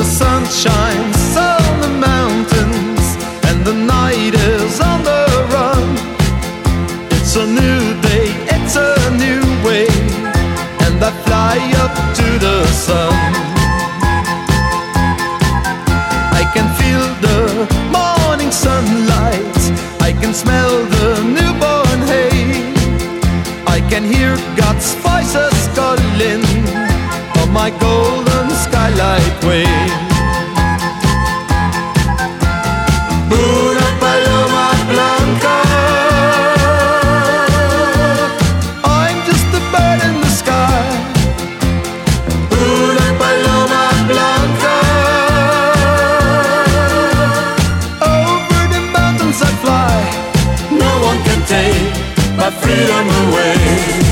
the sun shines on the mountains, and the night is on the run. It's a new day, it's a new way, and I fly up to the sun. I can feel the morning sunlight, I can smell the newborn hay, I can hear God's voices calling. on my God. take my freedom away.